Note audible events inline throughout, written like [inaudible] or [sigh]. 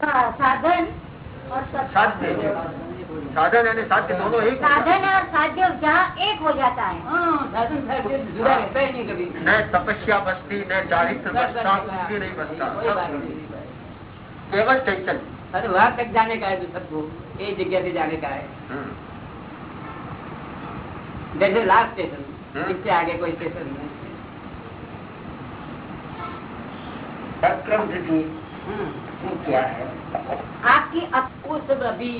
साधन और साध्य। साधन यानी साध्य दोनों एक साधन और साध्य जहाँ एक हो जाता है। हाँ, साधन हाँ। न तपस्या बस्ती न चारित्र बस्ता कुछ नहीं बसता। केवल चैतन अरे वहाँ तक जाने का है तो सबको एक जगह से जाने का है। हाँ। जैसे लास्ट स्टेशन इससे आगे कोई स्टेशन नहीं सक्रम सिद्धि। वो क्या है आपकी अप- वो सब अभी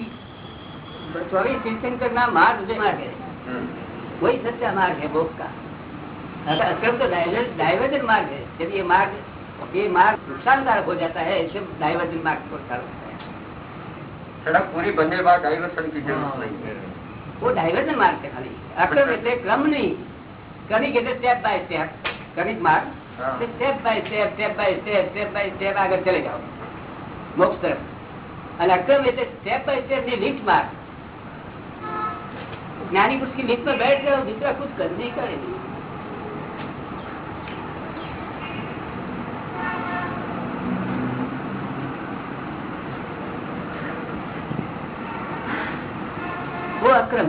चौबीस तीर्थंकर नाम मार्ग से मार्ग है हम्म, वही सच्चा मार्ग है भोग का अक्रम तो डाइवर्जन मार्ग है जब ये मार्ग ये मार्ग नुकसानकारक हो जाता है इससे डाइवर्जन मार्ग को चालू होता है सड़क पूरी बनने के बाद डाइवर्सन की जरूरत नहीं है वो डाइवर्जन मार्ग છે ખાલી અક્રમ એટલે ક્રમ નહીં ક્રમિક એટલે સ્ટેપ બાય સ્ટેપ ક્રમિક માર્ગ હા. Step by step step by step step by step આગળ ચલે જાઓ મોક્ષ તરફ અને અક્રમ એટલે સ્ટેપ બાય સ્ટેપ ની લિફ્ટ मार्ग ज्ञानी पुरुष की लिफ्ट में बैठ रहे हो दूसरा कुछ करने का ही नहीं वो अक्रम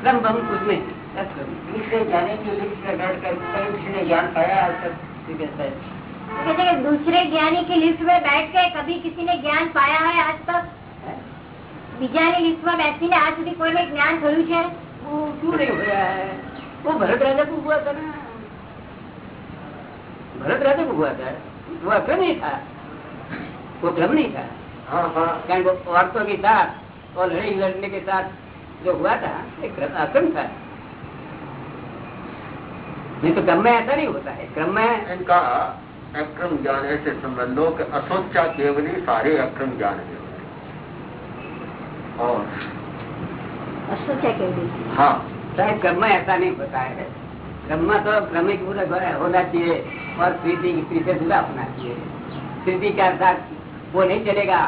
क्रम बम कुछ नहीं अक्रम दूसरे जाने की लिस्ट में बैठ कर कहीं किसी ने ज्ञान पाया आज तक ठीक है सर कहते हैं कि दूसरे ज्ञानी की लिफ्ट में बैठ के कभी किसी ने ज्ञान पाया है आज तक બીજાની લિસ્ટમાં બેસીને આજ સુધી કોઈને જ્ઞાન થયું છે वो क्यों नहीं होया है वो भरत राजा को हुआ था ना भरत राजा को हुआ था वो अक्रम नहीं था वो क्रम नहीं था हाँ हाँ कारण वो औरतों के साथ और लड़ाई लड़ने के साथ जो हुआ था ये क्रम- अक्रम था नहीं तो क्रम में ऐसा नहीं होता है क्रम में इनका अक्रम ज्ञान ऐसे समझ लो कि असोचा ही सारे अक्रम ज्ञान है। और असोचा केवली हाँ? साहब ब्रह्मा ऐसा नहीं होता है ब्रह्मा तो ब्रह्म की पूरा होना चाहिए और स्थिति स्त्री से जुदा होना चाहिए। स्थिति के अर्थात वो नहीं चलेगा।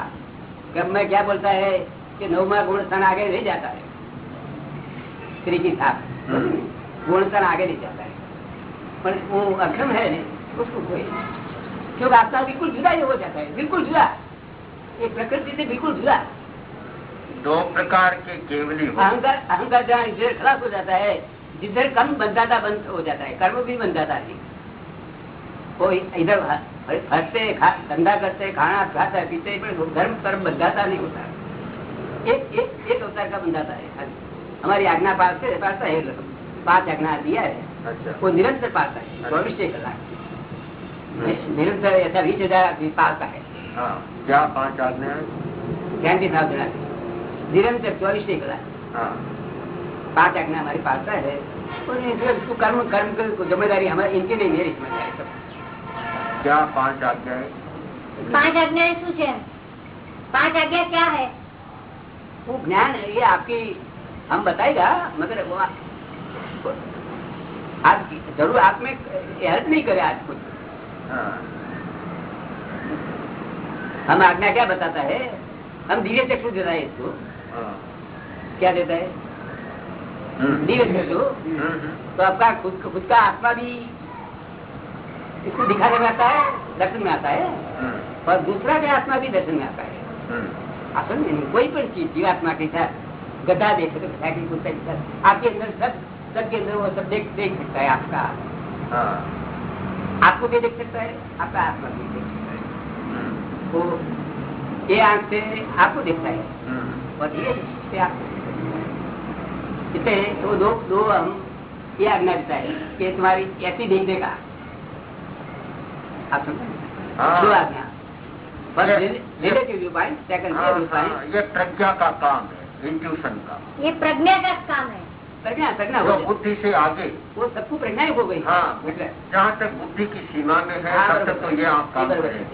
ब्रह्म क्या बोलता है कि नवमा गुण सन आगे नहीं जाता है। स्त्री की साथ गुण सन आगे नहीं जाता है। पर वो अक्षम है नहीं। उसको कोई। क्योंकि आत्मा बिल्कुल जुदा ही हो जाता है बिल्कुल जुदा। ये प्रकृति से बिल्कुल जुदा। दो प्रकार के केवली अहंकार अहंकार जहाँ इधर खलास हो जाता है जिधर कर्म बंधाता बंद हो जाता है कर्म भी बंधाता नहीं वो इधर फंसते धंधा करते खाना खाता है पीते धर्म कर्म बंधाता नहीं होता। एक एक एक अवतार का बंधाता है। हमारी आज्ञा पालते पालता है। पाँच आज्ञा दिया है। अच्छा। वो निरंतर पालता है। चौबीस कलाक निरुद्ध ऐसा बीस हज़ार आदमी पास है हाँ, क्या पाँच आदमी ट्वेंटी थाउज़ेंड आदमी निरंतर चौबीस एक हज़ार पाँच आज्ञा हमारी पास है। कर्म कर्म की ज़िम्मेदारी हमारी इनकी नहीं मेरी ज़िम्मेदारी क्या पाँच आज्ञा पाँच आज्ञा है? पाँच आज्ञा क्या है? वो ज्ञान ये आपकी हम बताएगा मगर वो आप ज़रूर आप में हेल्प नहीं करे आज कुछ। हम आज्ञा क्या बताता है? हम दिव्य चक्षु देता है इसको। क्या देता है? हम्म, दिव्य चक्षु। हम्म, हम्म, तो आपका खुद खुद का आत्मा भी इसको दिखाने में आता है दर्शन में आता है। और दूसरा भी आत्मा भी दर्शन में आता है। आप समझे नहीं? कोई पण चीज़ जीवात्मा के साथ गधा देखे तो साथ आपके अंदर सब सबके अंदर वो सब देख देख सकता है आपका। हाँ। आपको भी देख सकता है? आपका आत्मा भी देख सकता है। हम्म, वो ये आँख से आपको देखता है। हम्म, और ये से आपको है। इससे वो दो दो हम ये आज्ञा देता है कि तुम्हारी ऐसी देखने का आप समझे हाँ। दो आज्ञा। ये- रिलेटिव व्यू पॉइंट सेकंड हाँ, हाँ, ये प्रज्ञा का काम है इंट्यूशन का। ये प्रज्ञा का काम है। प्रज्ञा प्रज्ञा हो बुद्धि से आगे। वो सबको प्रज्ञा हो गई। हाँ मतलब जहाँ तक बुद्धि की सीमा में है हाँ, तब तक तो ये आप काम करें।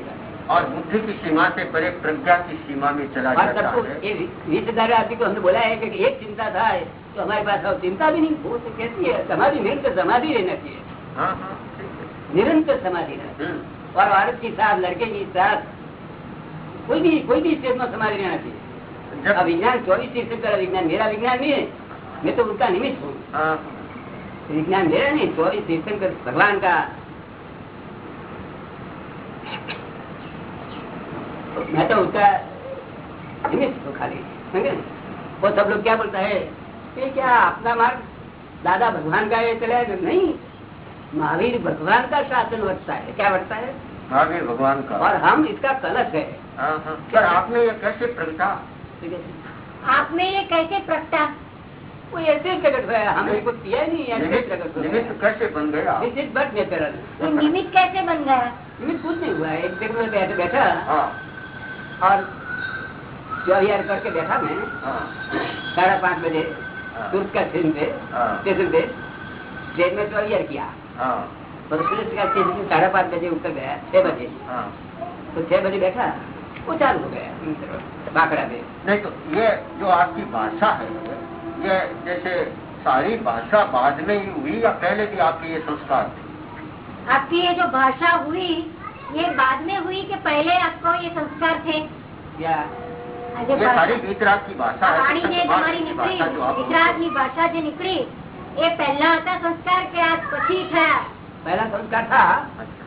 और बुद्धि की सीमा से परे प्रज्ञा की सीमा में चला जाता है। बीस आदमी को हमने बोला है कि एक चिंता था तो हमारे पास अब चिंता भी नहीं वो तो कहती है समाधि निरंतर समाधि रहना चाहिए। हाँ, हाँ, निरंतर समाधि रहना हम्म। और औरत के साथ लड़के के साथ कोई भी कोई भी स्टेट में समाधि रहना चाहिए। जब विज्ञान चौबीस तीस का विज्ञान मेरा विज्ञान नहीं है। मैं तो उनका निमित्त हूँ। हाँ, विज्ञान मेरा नहीं चौबीस तीर्थंकर भगवान का। मैं तो उसका निमित्त हूँ खाली समझे? वो सब लोग क्या बोलता है? कि क्या अपना मार्ग? दादा भगवान का ये चले नहीं महावीर भगवान का शासन वर्तता है क्या वर्तता है? महावीर भगवान का। और हम इसका कलश है। हाँ हाँ। सर आपने ये कैसे प्रगटा? ठीक है। आप ये कैसे प्रगटा? वो ऐसे प्रकट हुआ हमने कुछ किया नहीं ऐसे ही निमित्त प्रकट निमित्त कैसे बन गया। इज़ बट नेचुरल ये निमित्त कैसे बन गया? निमित्त कुछ नहीं हुआ एक जगह में बैठ बैठा। हाँ। और जो यार करके बैठा मैं। हाँ। साढ़े पाँच बजे हाँ। तुर्क का स्टेशन पे। स्टेशन पे ट्रेन में जो यार किया। हाँ। और स्टेशन साढ़े पाँच बजे उतर गया छह बजे। हाँ। तो छह बजे बैठा वो चालू हो गया बाकड़ा में नहीं तो ये जो आपकी भाषा है ये जैसे सारी भाषा बाद में ही हुई या पहले भी आपके ये संस्कार थे आपकी ये जो भाषा हुई ये बाद में हुई कि पहले आपको ये संस्कार थे या આજે ये सारी ભાષા- वीतराग की भाषा है વાણી જે समाज તમારી की નીકળી भाषा जो आप ગુજરાતની ભાષા જે નીકળી એ પહેલા હતા સંસ્કાર કે આ પછી થયા पहला संस्कार था अच्छा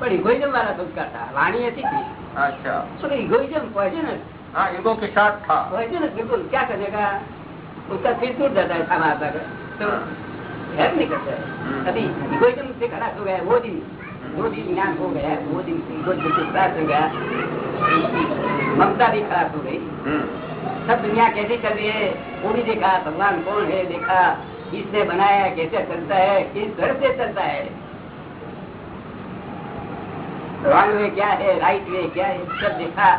पर इगोइजम वाला संस्कार था वाणी ऐसी थी अच्छा तो इगोइजम पॉइजनस हाँ ईगो के साथ था पॉइजनस बिल्कुल क्या करने का उसका सिर टूट जाता है सामा आता तो हेल्प नहीं करता है अभी इगोइजम से खराब हो गया वो दिन दो दिन ज्ञान हो गया वो दिन इगोइजम बिल्कुल खराब हो गया। ममता भी खराब हो गई। हम्म, सब दुनिया कैसी चल रही है वो भी देखा भगवान कौन है देखा किसने बनाया कैसे चलता है किस घर से चलता है। रॉन्ग वे क्या है राइट वे क्या है सब देखा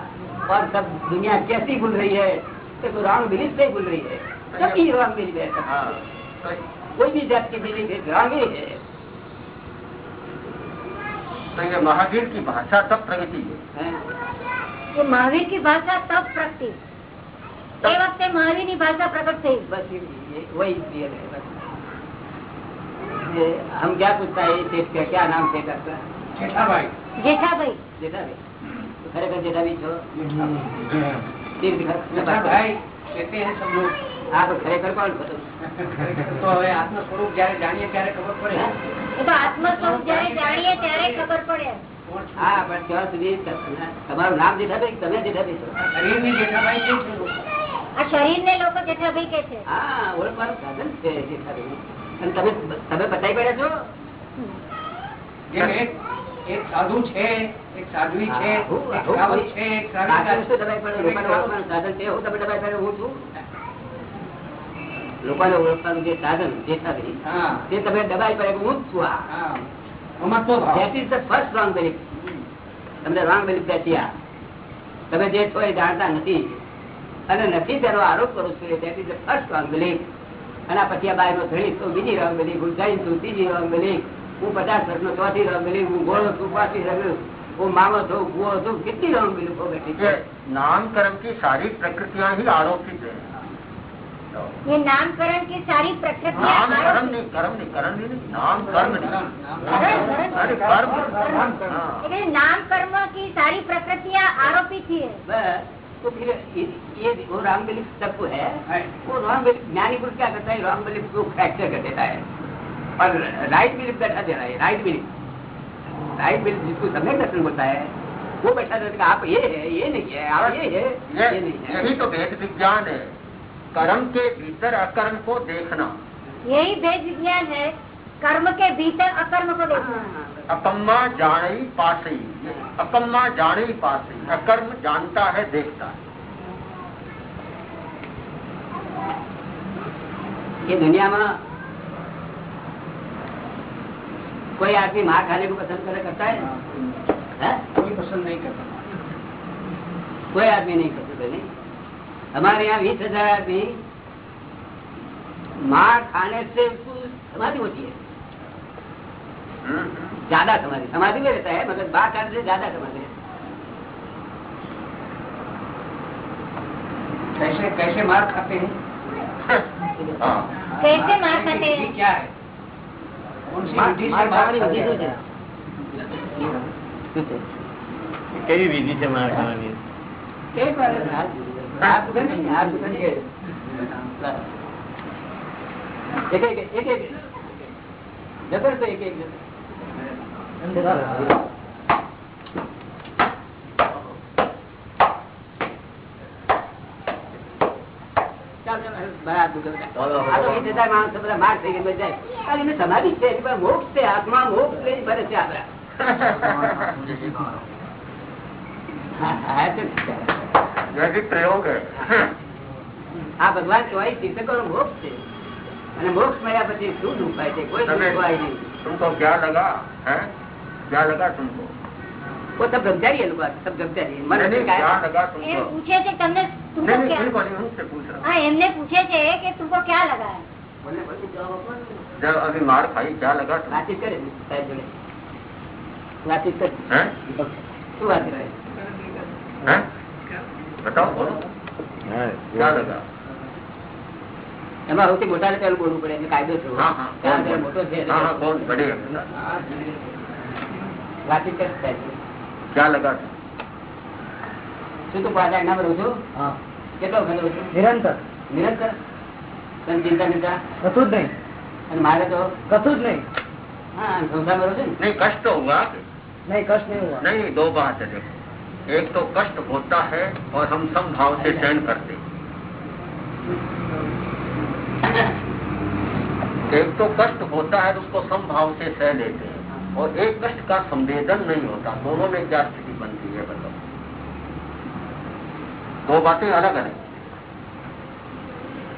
और सब दुनिया कैसी भूल रही है तो रॉन्ग बिलीफ से भूल रही है। सभी रंग मिल गए कोई। भी जात मिली है तो ये महावीर की भाषा तब प्रगति है। हाँ। ये महावीर की भाषा तब प्रगति। महावीर વખતે મહાવીર प्रकट थी। बस वही है हम क्या पूछता है देश का क्या नाम जेठा भाई जेठा भाई જેઠાભાઈ ખરેખર जेठा છો छोटा भाई कहते हैं सब लोग તમારું નામ જેઠાભાઈ તમે જેઠાભાઈ છો. શરીર ને લોકો. જેઠાભાઈ કે છે. ઓળખવાનું સાધન છે તમે બતાવી પડ્યા છો? એક એક સાધુ છે એક સાધુ છે. એક સાધન છે? હું તમે લોકોને ઓળખવાનું જે સાધન જે સાધન તે તમે દબાઈ પડે હું જ છું આ. ફર્સ્ટ રોંગ બિલીફ તમને રોંગ બિલીફ બેસી તમે જે છો એ જાણતા નથી. અને નથી તેનો આરોપ કરું છું that is the first wrong belief અને પછી આ બાયનો ધણી તો બીજી રોંગ બિલીફ હું જૈન છું ત્રીજી રોંગ બિલીફ હું પચાસ વર્ષનો ચોથી રોંગ બિલીફ હું ગોળો છું પાછી રંગ હું મામો છું ગુઓ છું કેટલી રોંગ બિલીફો બેઠી નામકરણથી સારી પ્રકૃતિ ही આરોપી ये नामकरण की सारी प्रकृति कर्म नहीं कर्म नहीं कर्म नहीं नाम कर्म नहीं। कर्म अरे हाँ। नाम कर्म की सारी प्रकृतियाँ आरोपी थी। तो फिर ये वो राम बिलीफ तत्व है। वो राम बिलीफ ज्ञानी पुरुष क्या करता है? राम बिलीफ को फ्रैक्चर कर देता है। और राइट बिलीफ बैठा दे रहा है राइट बिलीफ राइट बिलीफ जिसको समय दर्शन होता है वो बैठा देता है आप ये है ये नहीं है आप ये है ये नहीं है। यही तो भेद विज्ञान है। कर्म के भीतर अकर्म को देखना। यही भेद विज्ञान है कर्म के भीतर अकर्म को देखना। हाँ, अकम्मा जानी पास ही अकम्मा जानी पासई अकर्म जानता है देखता है। ये दुनिया में कोई आदमी मार खाने को पसंद करे करता है? हैं? कोई पसंद नहीं करता। कोई आदमी नहीं कर सकते नहीं हमारे यहाँ बीस हज़ार आदमी मार खाने से समाधि होती है ज़्यादा समाधि समाधि में रहता है मगर बात खाने से ज़्यादा समाधि है कैसे कैसे मार खाते हैं? कैसे मार खाते हैं? क्या है? कौन विधि से मार मार खाने हैं? માણસો માર થઈ ગયા જાય સમાધિ છે મોક્ષ છે આત્મા મોક્ષ લઈને ભરે છે આપડા હા, હા, છે. यह भी प्रयोग है આ ભગવાન ચોવીસ તીર્થકો નો મોક્ષ છે અને મોક્ષ મળ્યા પછી શું દુઃખ થાય છે કોઈ તમે- દુઃખ હોય નહીં तुमको क्या लगा है क्या लगा तुमको वो सब ब्रह्मचारी है लोग सब ब्रह्मचारी है। मन नहीं, से नहीं, काय- क्या लगा એમ तुमको પૂછે છે કે તમને तुमको नहीं नहीं क्या तुमको नहीं उनसे पूछ रहा हाँ એમને પૂછે છે કે तुमको क्या लगा है બોલને, બોલને, જવાબ આપો ને. जब अभी मार खाई क्या लगा तुमको વાતચીત કરે ને સાહેબ જોડે વાતચીત કરે हैं એમાં સૌથી મોટા ને પેલું બોલવું પડે એટલે કાયદો મોટો છે શું તું પાછા એના પર છું કેટલો ઘણો નિરંતર. નિરંતર? તને ચિંતા ચિંતા કશું જ નહીં. અને મારે તો કશું જ નહીં. હા સંસારમાં રહું છું નહીં કષ્ટ હોવા નહીં કષ્ટ નહીં નહીં દો બાત છે एक तो कष्ट होता है और हम समभाव से सहन करते एक तो कष्ट होता है तो उसको समभाव से सह लेते हैं। और एक कष्ट का संवेदन नहीं होता। दोनों में क्या स्थिति बनती है, बताओ। दो बातें अलग अलग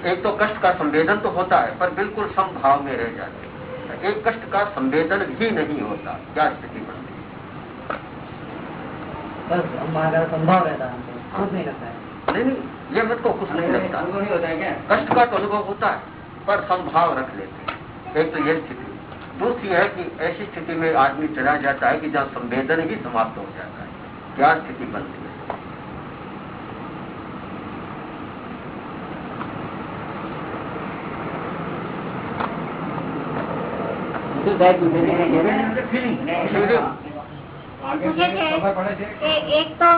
एक तो कष्ट का संवेदन तो होता है, पर बिल्कुल समभाव में रह जाते एक कष्ट का संवेदन भी नहीं होता। क्या स्थिति बनती बस हमारा संभाव रहता है कुछ नहीं लगता है नहीं ये मेरे को कुछ नहीं लगता कष्ट का तो अनुभव होता है पर संभाव रख लेते हैं एक तो यह स्थिति दूसरी है कि ऐसी स्थिति में आदमी चला जाता है कि जहाँ संवेदन ही समाप्त हो जाता है क्या स्थिति बनती है फीलिंग એક તો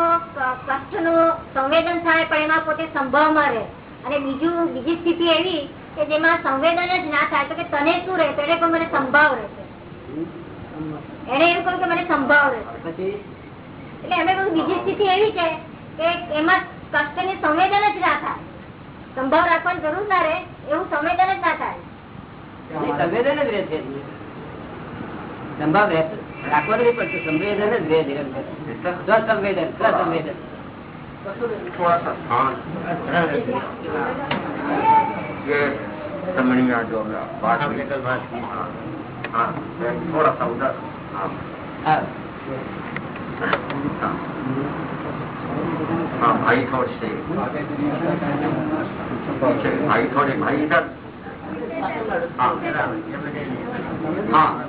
કષ્ટનું સંવેદન થાય પણ એમાં પોતે સંભાવમાં રહે. અને બીજું બીજી સ્થિતિ એવી કે જેમાં સંવેદન જ ના થાય તો કે તને શું રહે? તો એને પણ મને સંભાવ રહેશે એને એવું કહ્યું કે મને સંભાવ રહેશે એટલે અમે કહ્યું બીજી સ્થિતિ એવી છે કે એમાં કષ્ટની સંવેદન જ ના થાય. સંભાવ રાખવાની જરૂર ના રહે એવું સંવેદન જ ના થાય. સંવેદન જ રહેશે સંભાવ રહે રાખવાનું નહીં પડતું સંવેદન જ રહે નિરંતર સ્વસંવેદન સ્વસંવેદન थोड़ा सा हाँ ये समणिया जो हमने बात हुई हाँ हाँ थोड़ा सा उधर हाँ હા. हाँ हाँ भाई थोड़े से पीछे भाई थोड़े भाई इधर हाँ हाँ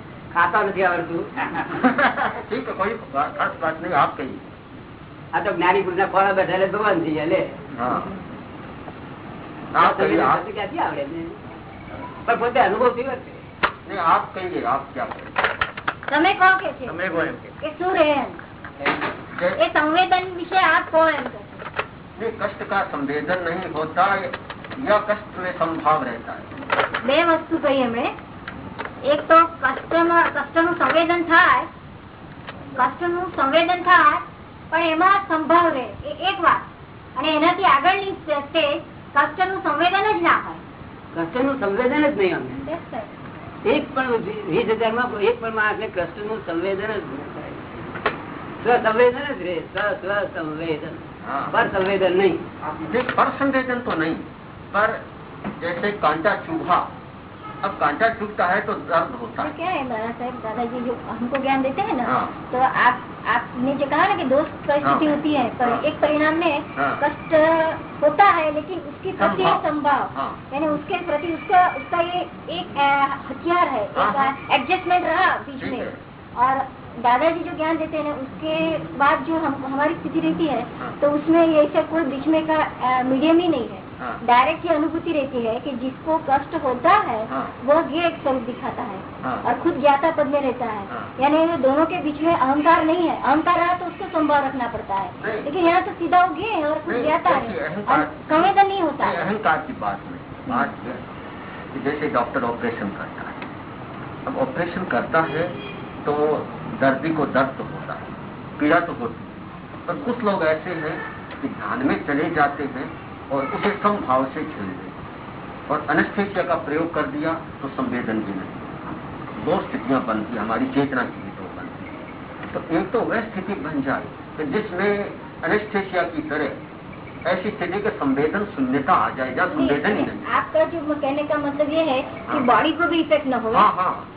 ખાતા નથી આવડતું. ઠીક કોઈ ખાસ વાત નહીં આપ કહી આ તો જ્ઞાની પુરુષ ના ખોળા બેઠા ભગવાન થઈ જાય ક્યાંથી આવડે પણ પોતે અનુભવ થયો છે? સંવેદન નહીં હોતા કષ્ટ સંભાવ રહેતા બે વસ્તુ કહી એમણે. એક તો કષ્ટમાં કષ્ટનું સંવેદન થાય કષ્ટનું સંવેદન થાય પણ એમાં સંભાવ રહે એક વાત. અને એનાથી આગળની સ્ટેજ કષ્ટનું સંવેદન જ ના હોય. કષ્ટનું સંવેદન જ નહીં અમને એક પણ વીસ હજારમાં એક પણ માણસ ને કષ્ટનું સંવેદન જ સંવેદન જ રહે સંવેદન પર સંવેદન નહીં. પર સંવેદન તો નહીં પર જૈસે કાંટા ચૂહા अब कांटा चुभता है तो दर्द होता तो है क्या है महाराज साहब दादाजी जो हमको ज्ञान देते हैं ना हाँ। तो आप आपने जो कहा ना कि दोस्त परिस्थिति हाँ। होती है पर हाँ। एक परिणाम में हाँ। कष्ट होता है लेकिन उसके प्रति संभाव। हाँ यानी उसके प्रति उसका उसका ये एक हथियार है हाँ, एक हाँ। एडजस्टमेंट रहा बीच में और दादाजी जो ज्ञान देते हैं ना उसके बाद जो हम हमारी स्थिति रहती है हाँ। तो उसमें ये सब कोई बीच में का मीडियम ही नहीं है हाँ। डायरेक्ट ये अनुभूति रहती है कि जिसको कष्ट होता है हाँ। वो ये एक स्वरूप दिखाता है हाँ। और खुद ज्ञाता पद में रहता है। हाँ। यानी ये दोनों के बीच में अहंकार नहीं है। अहंकार रहा तो उसको संभाव रखना पड़ता है। लेकिन यहाँ तो सीधा ये है और खुद ज्ञाता है। संवेदन नहीं होता। है अहंकार की बात नहीं। बात है कि जैसे डॉक्टर ऑपरेशन करता है। अब ऑपरेशन करता है तो दर्दी को दर्द तो होता है पीड़ा तो होती है। पर कुछ लोग ऐसे हैं कि ध्यान में चले जाते हैं और उसे कम भाव से झेल लेते और अनस्थेशिया का प्रयोग कर दिया तो संवेदन भी नहीं। दो स्थितियाँ बनती हमारी चेतना की भी दो बनती। तो एक तो वह स्थिति बन जाए कि जिसमें अनस्थेशिया की तरह ऐसी स्थिति के संवेदन शून्यता आ जाए जहाँ संवेदन ही नहीं। आपका जो कहने का मतलब ये है कि हाँ। बॉडी को भी इफ़ेक्ट न हो। हाँ हाँ।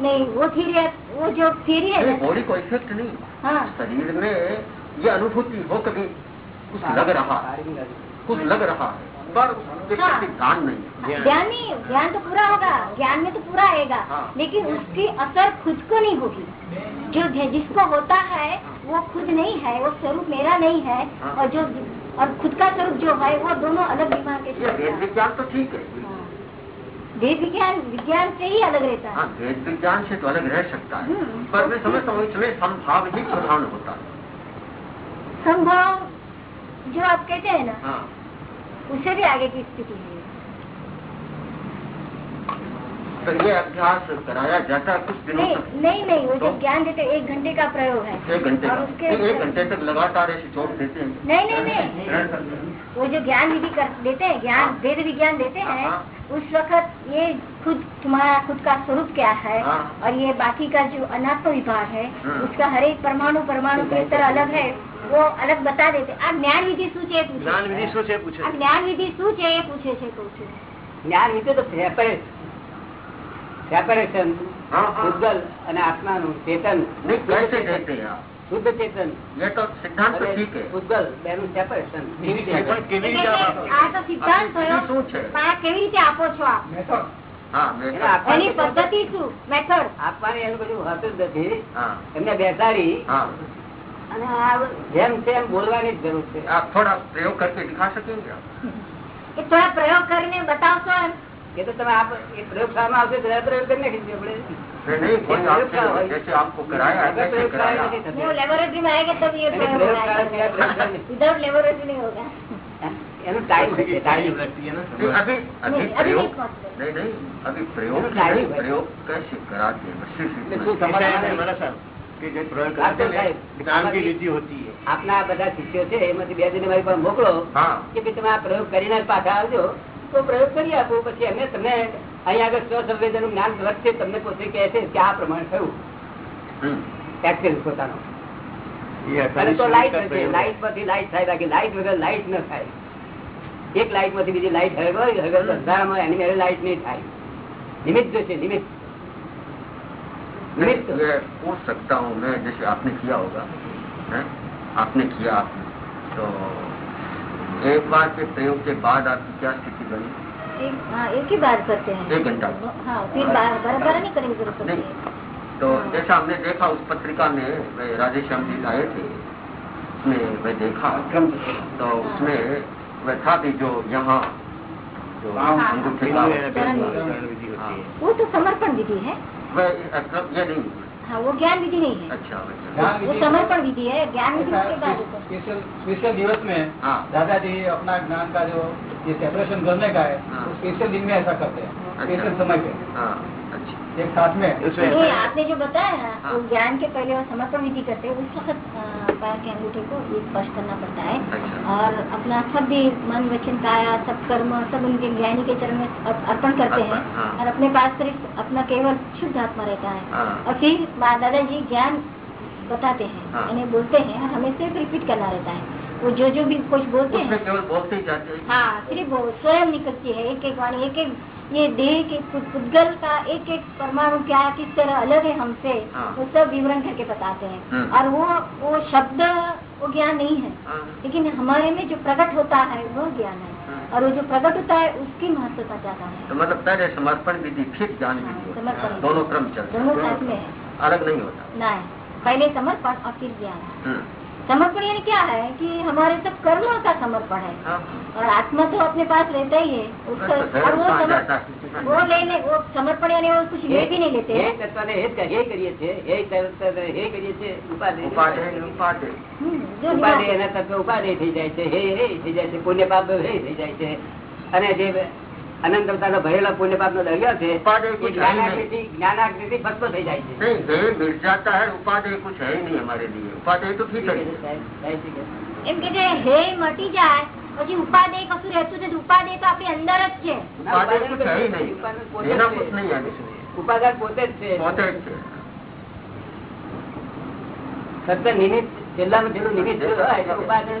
नहीं वो थीरी वो जो थीरी है बॉडी को इफ़ेक्ट नहीं। हाँ। शरीर में ये अनुभूति हो कभी कुछ लग रहा। है कुछ लग रहा है पर उसके हाँ। प्रति ध्यान नहीं ज्ञान नहीं ज्ञान तो पूरा होगा ज्ञान में तो पूरा आएगा हाँ। लेकिन उसकी असर खुद को नहीं होगी जो जिसको होता है वो खुद नहीं है वो स्वरूप मेरा नहीं है हाँ। और जो और खुद का स्वरूप जो है वो दोनों अलग दिमाग के वेद विज्ञान तो ठीक है हाँ। वेद विज्ञान विज्ञान से ही अलग रहता है हाँ वेद विज्ञान से तो अलग रह सकता है हम्म। पर मैं समझता हूँ इसमें संभाव ही प्रधान होता है संभव जो आप कहते हैं ना हाँ। उससे भी आगे की स्थिति है। तो ये अभ्यास कराया जाता है कुछ दिनों नहीं तक। नहीं नहीं वो तो? जो ज्ञान देते एक घंटे का प्रयोग है। एक घंटे और उसके एक घंटे तक लगातार ऐसे छोड़ देते हैं। नहीं नहीं नहीं। वो जो ज्ञान विधि कर देते हैं ज्ञान हाँ। वेद विज्ञान देते हैं हाँ। उस वक्त ये खुद तुम्हारा खुद का स्वरूप क्या है? हाँ। और ये बाकी का जो अनात्म विभाग है हाँ। उसका हर एक परमाणु परमाणु किस तरह अलग है। वो अलग बता देते आप ज्ञान विधि શું છે એ પૂછો. જ્ઞાન વિધિ શું છે પૂછે આ જ્ઞાન વિધિ શું છે એ પૂછે છે કહું છું જ્ઞાન વિશે તો સેપરેશન हाँ हाँ ભૂતગલ અને આત્માનું ચેતન नहीं कैसे देते हैं आप શુદ્ધ ચેતન ये तो सिद्धांत तो અને ठीक है ભૂતગલ બેનું સેપરેશન પણ કેવી રીતે એટલે આપો? આ તો સિદ્ધાંત આ થયો શું છે પણ આ કેવી રીતે આપો છો આપ મેથડ हाँ मैं એના આપવા એની પદ્ધતિ શું મેથડ આપવાની એનું બધું હોતું જ નથી हाँ એમને બેસાડી हाँ અને આ જેમ તેમ બોલવાની જ જરૂર છે आप थोड़ा प्रयोग करके दिखा सकेंगे आप એ થોડા પ્રયોગ કરીને બતાવશો એમ એ તો તમે આપ એ પ્રયોગશાળામાં આવશે ત્યારે પ્રયોગ કરી નાખીશું આપણે नहीं, नहीं कोई आपसे जैसे आपको कराया है वैसे कराया પ્રયોગશાળા નથી થતી. वो लेबोरेटरी में आएंगे तब ये એને प्रयोग પ્રયોગશાળા સિવાય પ્રયોગશાળા નહીં. विदाउट लेबोरेटरी नहीं होगा એનું ટાઈમ હોય છે ટાઈમ ટાઈમ लगती है ना नहीं, अभी अभी नहीं, अभी प्रयोग नहीं possible। नहीं नहीं अभी प्रयोग चलो, की नहीं टाइम है। प्रयोग कैसे कराते हैं આપના બધા શિષ્યો છે એમાંથી બે જણ મારી પાસે મોકલો કે તમે આ પ્રયોગ કરીને પાછા આવજો. તો પ્રયોગ કરી આપો પછી અમે તમને અહીંયા આગળ સ્વસંવેદન જ્ઞાન વધશે તમને પોતે કહે છે કે આ પ્રમાણે થયું. એક્સપિરિયન્સ પોતાનો. લાઈટ લાઈટમાંથી લાઈટ થાય બાકી લાઈટ વગર લાઈટ ન થાય. એક લાઈટમાંથી બીજી લાઈટ હળગ એની મેળે લાઈટ નહીં થાય. નિમિત્ત જોશે નિમિત્ત. नहीं हो सकता हूँ मैं जैसे आपने किया होगा है? आपने किया आपने। तो एक बार के प्रयोग के बाद आपकी क्या स्थिति बनी? हाँ, एक, ही बार करते हैं। एक घंटा। हाँ, फिर नहीं करेंगे तो हाँ। जैसा हमने देखा उस पत्रिका में राजेश श्याम जी लाए थे उसमें वह देखा। तो उसमें वह था भी जो यहाँ जो हाँ। अंगूठे वो तो समर्पण विधि है। नहीं हाँ। वो ज्ञान विधि नहीं है। अच्छा अच्छा। वो समर्पण विधि है ज्ञान विधि है। स्पेशल स्पेशल दिवस में हाँ। दादाजी अपना ज्ञान का जो ये सेपरेशन करने का है वो तो स्पेशल दिन में ऐसा करते हैं स्पेशल अच्छा। समय पे। हाँ अच्छा। एक साथ में। आपने जो बताया ना हाँ। वो ज्ञान के पहले और समर्पण विधि करते हैं उस वक्त के अंगूठे को ये स्पर्श करना पड़ता है। अच्छा। और अपना सब भी मन वचन काया सब कर्म सब उनके ज्ञानी के चरण में अर्पण करते हैं। हाँ। और अपने पास सिर्फ़ अपना केवल शुद्ध आत्मा रहता है। हाँ। और फिर माँ दादाजी ज्ञान बताते हैं हाँ। यानी बोलते हैं और हमें सिर्फ़ रिपीट करना रहता है। वो जो जो भी कुछ बोलते हैं। केवल बोलते ही जाते हैं हाँ सिर्फ़ स्वयं निकलती है एक एक वाणी एक एक ये देह के पुद- पुद्गल का एक एक परमाणु क्या किस तरह अलग है हमसे हाँ। वो सब विवरण करके बताते हैं। हम्म। और वो वो शब्द वो ज्ञान नहीं है। हाँ। लेकिन हमारे में जो प्रकट होता है वो ज्ञान है। हाँ। और वो जो प्रकट होता है उसकी महत्वता ज़्यादा है। तो मतलब पहले समर्पण विधि फिर ज्ञान हाँ, समर्पण दोनों क्रम चलते हैं। दोनों साथ में है। अलग नहीं होता। ना है पहले समर्पण और फिर ज्ञान। समर्पण यानी क्या है कि हमारे सब कर्मों का समर्पण है हाँ। और आत्मा तो अपने पास रहता ही है उसका तो और वो कहाँ समर- जाता है? वो लेने वो समर्पण यानी वो कुछ ले भी नहीं लेते હે हैं તત્વને હે જ હે કરીએ છીએ હે તત્વને હે કરીએ છીએ ઉપાધિ उपाधि उपाधि हम्म, जो ઉપાધિ निवास- એના તત્વ ઉપાધિ થઈ જાય છે હે હે થઈ જાય છે પુણ્ય પાપ હે થઈ જાય છે અને જે અનંત અવતાર ભરેલા પુણ્ય પાપ નો દરિયો છે જ્ઞાનાકૃતિ ભસ્મ થઈ જાય છે નહીં મિલ જાતા હૈ ઉપાધિ કુછ હૈ નહીં હમારે લીએ ઉપાધિ તો ઠીક હૈ એમ કે જે હે મટી જાય પછી ઉપાદેય કશું રહેતું નથી ઉપાદેય તો આપણી અંદર જ છે ઉપાદાન પોતે જ છે ફક્ત નિમિત્ત છેલ્લામાં છેલ્લું નિમિત્ત ઉપાદાન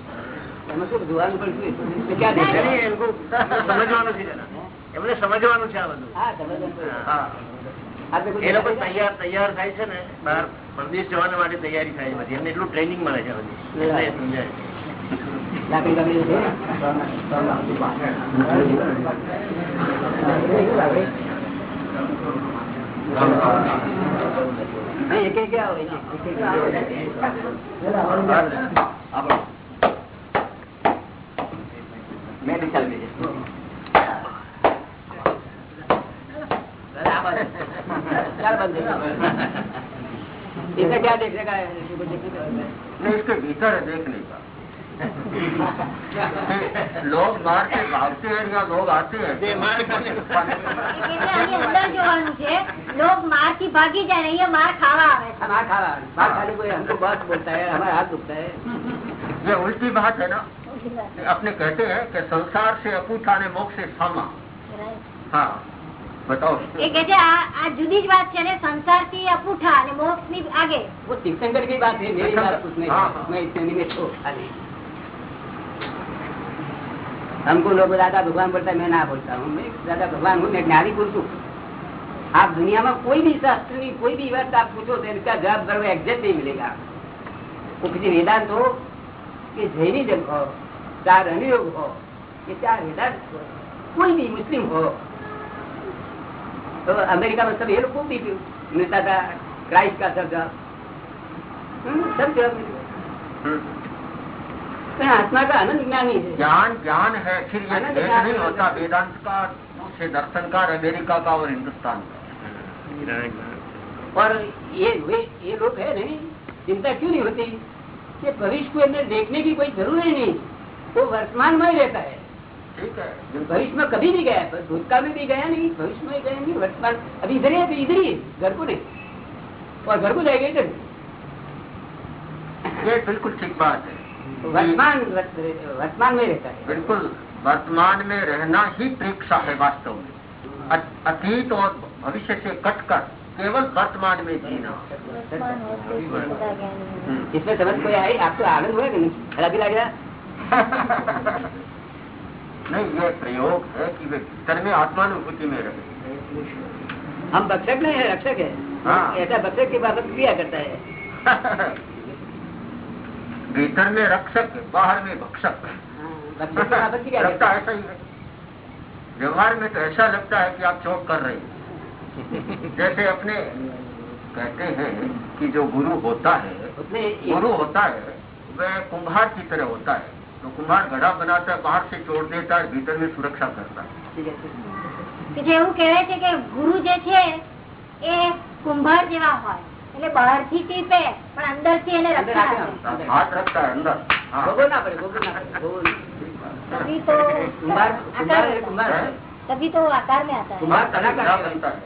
એમાં શું જોવાનું પણ સમજવાનું છે એમને. સમજવાનું છે આ બધું. હા, સમજવાનું એ. લોકો તૈયાર તૈયાર થાય છે ને બહાર પરદેશ જવાના માટે તૈયારી થાય બધી. એમને એટલું ટ્રેનિંગ મળે છે બધી. એટલે સમજાય. એક એક આવો, એક એક, એક એક આવો. क्या इसके भीतर है देखने का। लोग मार के भागते हैं या लोग आते हैं। लोग मार की भागी जा रही है मार खावा मार खावा मार हाँ। खाने को हमको बोलता है हमारा हाथ दुखता है। ये उल्टी बात है ना। अपने कहते हैं कि संसार से अपूठा ने मोक्ष से सामा हाँ बताओ એ કે છે આ આ જુદી જ વાત છે ને સંસાર થી અપૂઠા અને મોક્ષ ની આગે वो तीर्थंकर की बात है मेरी बात कुछ नहीं हाँ, है। हाँ। मैं इतने निमित्त हूँ खाली हमको लोग दादा भगवान बोलता है मैं ना बोलता हूँ मैं दादा भगवान हूँ मैं ज्ञानी पुरुष हूँ आप दुनिया में कोई भी शास्त्र की कोई भी बात आप पूछो तो इसका जवाब बराबर एग्जैक्ट नहीं मिलेगा वो किसी वेदांत हो कि जैनिज्म हो चाहे रणयोग हो कि चाहे वेदांत हो? कोई भी मुस्लिम हो। तो अमेरिका में सब ये लोग को भी मिलता था क्राइस्ट का सब जवाब हम्म, सब जवाब। हम्म। तो आत्मा का आनंद ज्ञानी है ज्ञान ज्ञान है फिर ये नहीं होता। वेदांत का दूसरे दर्शन का अमेरिका का और हिंदुस्तान का। और ये वे ये लोग है नहीं चिंता क्यों नहीं होती? कि भविष्य को अंदर देखने की कोई ज़रूरत ही नहीं। वो वर्तमान में ही रहता है। ठीक है। भविष्य में कभी नहीं गया पर भूतकाल में भी गया नहीं भविष्य में गया नहीं वर्तमान अभी इधर ही है तो इधर ही घर को नहीं। और घर को जाएगा इधर। ये बिल्कुल ठीक बात है। तो वर्तमान वर्तमान में रहता है। बिल्कुल वर्तमान में रहना ही परीक्षा है वास्तव में। अतीत और भविष्य से कटकर केवल वर्तमान में जीना। हम्म। इसमें समझ कोई आई आपको आनंद हुआ कि नहीं? लग रहा। नहीं ये प्रयोग है कि वे भीतर में आत्मानुभूति में रहे। हम भक्षक नहीं है रक्षक है। हाँ। ऐसा भक्षक की बाबत क्रिया करता है। [laughs] भीतर में रक्षक बाहर में भक्षक। लगता ऐसा ही है। व्यवहार में तो ऐसा लगता है कि आप चोट कर रहे हैं। जैसे अपने कहते हैं कि जो गुरु होता है गुरु होता है वह कुम्हार की तरह होता है। तो कुम्हार घड़ा बनाता है बाहर से जोड़ देता है भीतर में सुरक्षा करता है ठीक है, ठीक है। કે જે એવું કહેવાય છે કે ગુરુ જે છે એ કુંભાર જેવા હોય એટલે બહારથી ટીપે પણ અંદરથી એને अंदर રક્ષણ आके આપે हम- हाथ रखता है अंदर हाँ भोगो ना पड़े भोगो ना पड़े भोगो नहीं। तभी तो कुम्हार कुम्हार आकार है, कुम्हार है। तभी तो वो आकार में आता है कुम्हार तभी कलाकार घड़ा कहेवाय। बनता है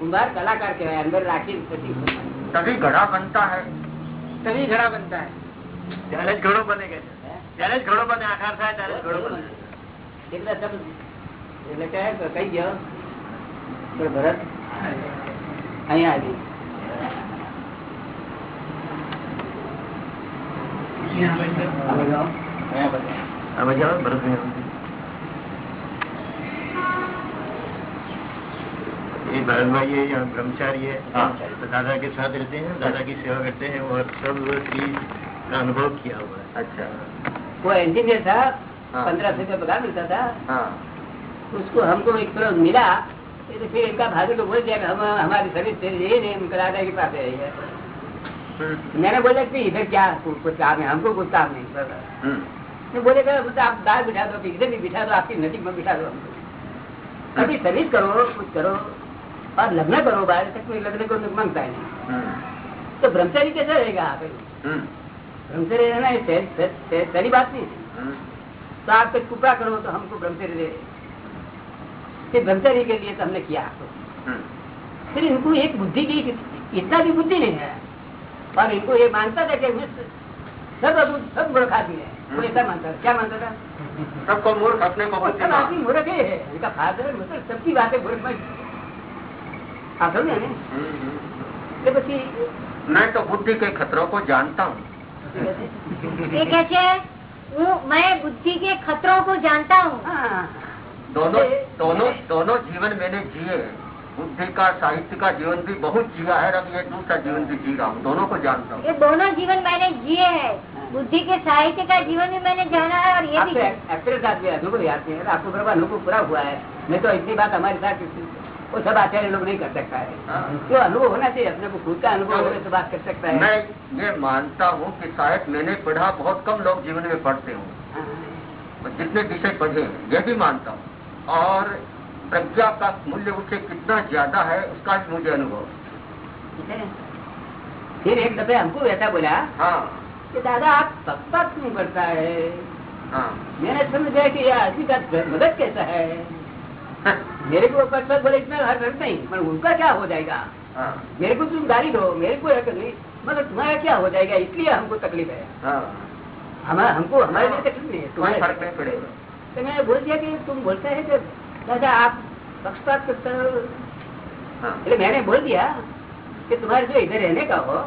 कुम्हार कलाकार कहवाय अंदर राखी પછી तभी घड़ा बनता है तभी घड़ा बनता है ત્યારે જ ઘડો બને કે છે. ત્યારે જ ઘડો બને આકાર થાય ત્યારે જ ઘડો બને એકલા શબ્દ એટલે કહે કે કઈ ગયો તો ભરત અહીંયા આવી આ મજા આવે ભરતની ये भरत भाई है यहाँ ब्रह्मचारी है हाँ। तो दादा के साथ रहते हैं दादा की सेवा करते हैं और सब चीज का अनुभव किया हुआ है अच्छा वो इंजीनियर था हाँ। पंद्रह सौ रुपये पगार मिलता था। हाँ। उसको हमको एक तरह मिला तो फिर इनका भाभी को बोल दिया हम हमारी सर्विस दे ये नहीं हम दादा के पास है हम्म, मैंने बोला कि इधर क्या कुछ काम है? हमको कुछ काम नहीं बोला। हम्म, तो मतलब आप दाल बिठा दो इधर भी बिठा दो आपकी नजीक में बिठा दो हमको। अभी सर्विस करो कुछ करो और लग्न करो बाहर तक कोई लग्न को माँगता है नहीं। हम्म, तो ब्रह्मचारी कैसे रहेगा आप ब्रह्मचर्य रहना पहली बात नहीं तो आप कुछ कुपड़ा करो तो हमको ब्रह्मचर्य दे ब्रह्मचर्य के लिए तो हमने किया तो। हम्म। फिर इनको एक बुद्धि की इतना भी बुद्धि नहीं है। और इनको ये मानता था कि सब अब सब मूर्ख आदमी है। हम्म। ऐसा मानता था। क्या मानता था? सबको मूर्ख अपने को सब आदमी मूर्ख है। इनका फादर मतलब सबकी बातें मूर्ख में आप हम्म, तो बुद्धि के खतरों को जानता हूँ। कैसे कहते मैं बुद्धि के खतरों को जानता हूँ। हाँ। दोनों दोनों दोनों जीवन मैंने जिए। बुद्धि का साहित्य का जीवन भी बहुत जिया है अब ये दूसरा जीवन भी जी रहा हूँ। दोनों को जानता हूँ। ये दोनों जीवन मैंने जिए है। बुद्धि के साहित्य का जीवन भी मैंने जाना है और ये भी आपके तो साथ भी अभी को याद नहीं है आपको बराबर अनुभव पूरा हुआ है। मैं तो इतनी बात हमारे साथ वो सब आचार्य लोग नहीं कर सकता है। जो अनुभव होना चाहिए अपने को खुद का अनुभव होने से बात कर सकता है। मैं ये मानता हूँ कि शायद मैंने पढ़ा बहुत कम लोग जीवन में पढ़ते हूँ। हाँ। जितने विषय पढ़े हैं ये भी मानता हूँ। और प्रज्ञा का मूल्य उससे कितना ज़्यादा है उसका भी मुझे अनुभव। फिर एक दफे हमको ऐसा बोला हाँ। कि दादा आप पक्षपात क्यों करता है? हाँ। मैंने समझा कि यह आदमी का मदद कैसा है? हाँ, मेरे को कर्तव्य बोले इतना हर हक नहीं पर उनका क्या हो जाएगा? हाँ। मेरे को तुम गाली दो मेरे को हक नहीं मतलब तुम्हारा क्या हो जाएगा? इसलिए हमको तकलीफ़ है। हाँ। हमारा हमको हमारे लिए तकलीफ़ नहीं है तुम्हारे फ़र्क नहीं पड़ेगा। तो मैंने बोल दिया कि तुम बोलते हैं कि दादा आप पक्षपात करते हो। हाँ। मैंने बोल दिया कि तुम्हारे जो इधर रहने का हो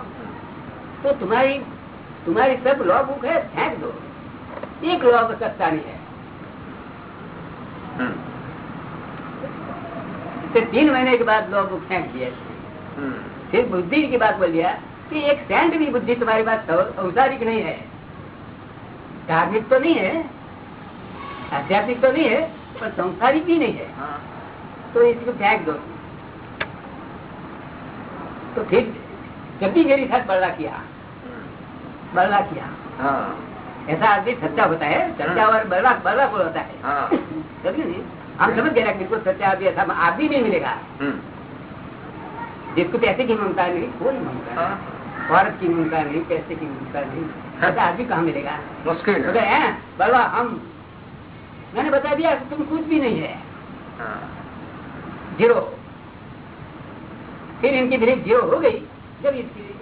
तो तुम्हारी तुम्हारी सब लॉ बुक है फेंक दो। एक लॉ का नहीं है। तो तीन महीने के बाद लोग फेंक दिया हम्म, फिर बुद्धि की बात बोल दिया कि एक सेंट भी बुद्धि तुम्हारी बात औसारिक नहीं है। धार्मिक तो नहीं है आध्यात्मिक तो नहीं है पर संसारिक भी नहीं है। हाँ। तो इसको फेंक दो। तो फिर जब भी मेरे साथ बल्ला किया बल्ला किया। हाँ। ऐसा आदमी सच्चा होता है सच्चा और बल्ला बल्ला को होता है। हाँ। समझे हम समझ गए बिल्कुल सच्चा आदमी ऐसा आदमी नहीं मिलेगा। हम्म, जिसको पैसे की ममता नहीं कोई ममता हाँ, औरत की ममता नहीं पैसे की ममता नहीं ऐसा आदमी कहाँ मिलेगा? मुश्किल है। हैं? बलवा हम मैंने बता दिया तुम कुछ भी नहीं है। हाँ, ज़ीरो। फिर इनकी बिलीफ ज़ीरो हो गई जब इसकी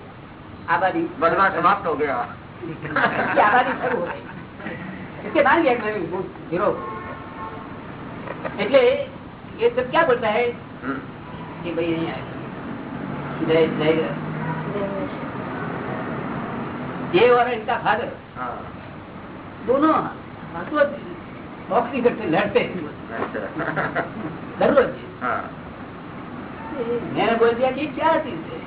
आबादी बलवा समाप्त हो गया। आबादी शुरू हो गई। इसके बाद लिया कि मैंने वो ज़ीरो। એટલે ये सब क्या बोलता है हम्म, कि भाई नहीं आए जय जय ये और इनका फादर हाँ दोनों भागवत बॉक्सिंग करते लड़ते हैं अच्छा दररोज हाँ मैंने बोल दिया कि क्या चीज है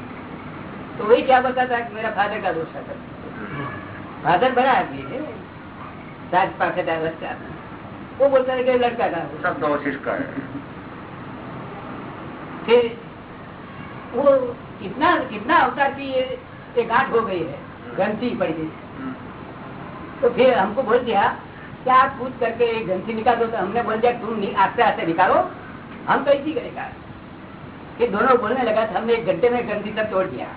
तो वही क्या बताता कि मेरा फादर का दोष है फादर बड़ा आदमी है सात पाखे बच्चा वो बोलता है कि लड़का दोष। सब फिर वो कितना कितना अवतार की ये गांठ हो गई है। ग्रंथि पड़ गई हम्म, तो फिर हमको बोल दिया कि आप पूछ करके एक ग्रंथि निकाल दो तो हमने बोल दिया तुम आस्ते आस्ते निकालो। हम कैसी करेगा फिर दोनों बोलने लगा तो हमने एक घंटे में ग्रंथि सब तोड़ दिया।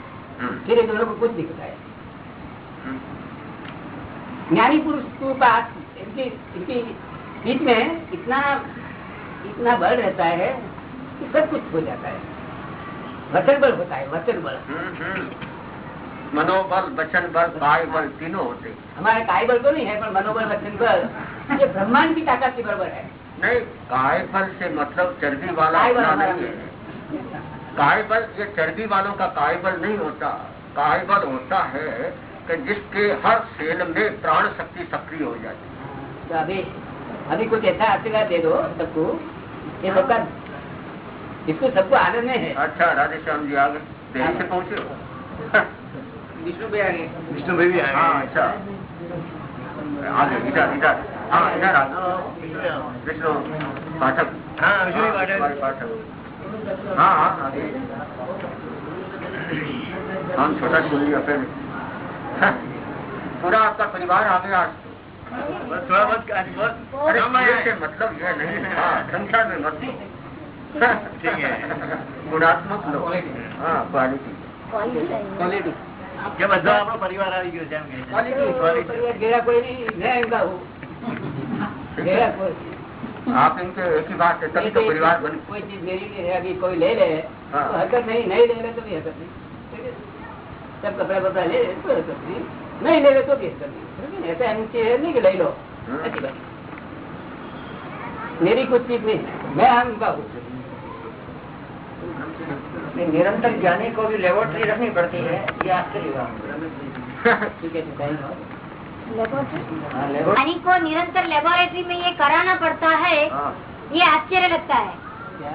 हम्म, फिर ये दोनों को कुछ नहीं बताया। हम्म, ज्ञानी पुरुष के पास इनकी इनकी बीच में इतना इतना बल रहता है कि सब कुछ हो जाता है। वचन बल होता है वचन बल हम्म, हम्म। मनोबल वचन बल काय बल तीनों होते। हैं। हमारे काय बल तो नहीं है पर मनोबल वचन बल ये ब्रह्मांड की ताकत के बराबर है। नहीं काय बल से मतलब चर्बी वाला नहीं है। [laughs] काय बल ये चर्बी वालों का काय बल नहीं होता। काय बल होता है कि जिसके हर सेल में प्राण शक्ति सक्रिय हो जाती है। तो अभी कुछ ऐसा आशीर्वाद दे दो सबको। ये सबका इसको सबको आनंद में है। अच्छा राधे श्याम जी आगे। देर से पहुँचे हो? [laughs] विष्णु भाई आगे। विष्णु भाई भी आ हाँ। गए अच्छा। आगे इधर इधर। हाँ इधर आगे विष्णु पाठक। हाँ विष्णु पाठक। हाँ हाँ आगे हम छोटा फिर। हाँ, पूरा आपका परिवार आ। गया आज बस थोड़ा बहुत आज बहुत अरे कम आया ये है। से मतलब यह नहीं था संख्या में मत लो ठीक है। गुणात्मक लो हाँ क्वालिटी क्वालिटी કે બધો આપણો પરિવાર આવી ગયો છે એમ કે છે. परिवार घेरा कोई नहीं मैं इनका हूँ घेरा कोई आप इनके एक ही बात है तभी तो परिवार बन कोई चीज मेरी नहीं है अभी कोई ले ले हाँ। तो हरकत नहीं नहीं ले ले तो भी हरकत नहीं ठीक है? सब कपड़ा बपड़ा ले ले तो हरकत नहीं नहीं ले ले तो ठीक है? ऐसा हम चीज़ नहीं कि ले लो। हम्म। अच्छी बात। मेरी कुछ चीज़ नहीं मैं उनका हूँ निरंतर ज्ञानी को भी लेबोरेटरी रखनी पड़ती है ये आश्चर्य हुआ ठीक है ठीक है हाँ, लेबोरेटरी को निरंतर लेबोरेटरी में ये कराना पड़ता है हाँ। ये आश्चर्य लगता है। क्या?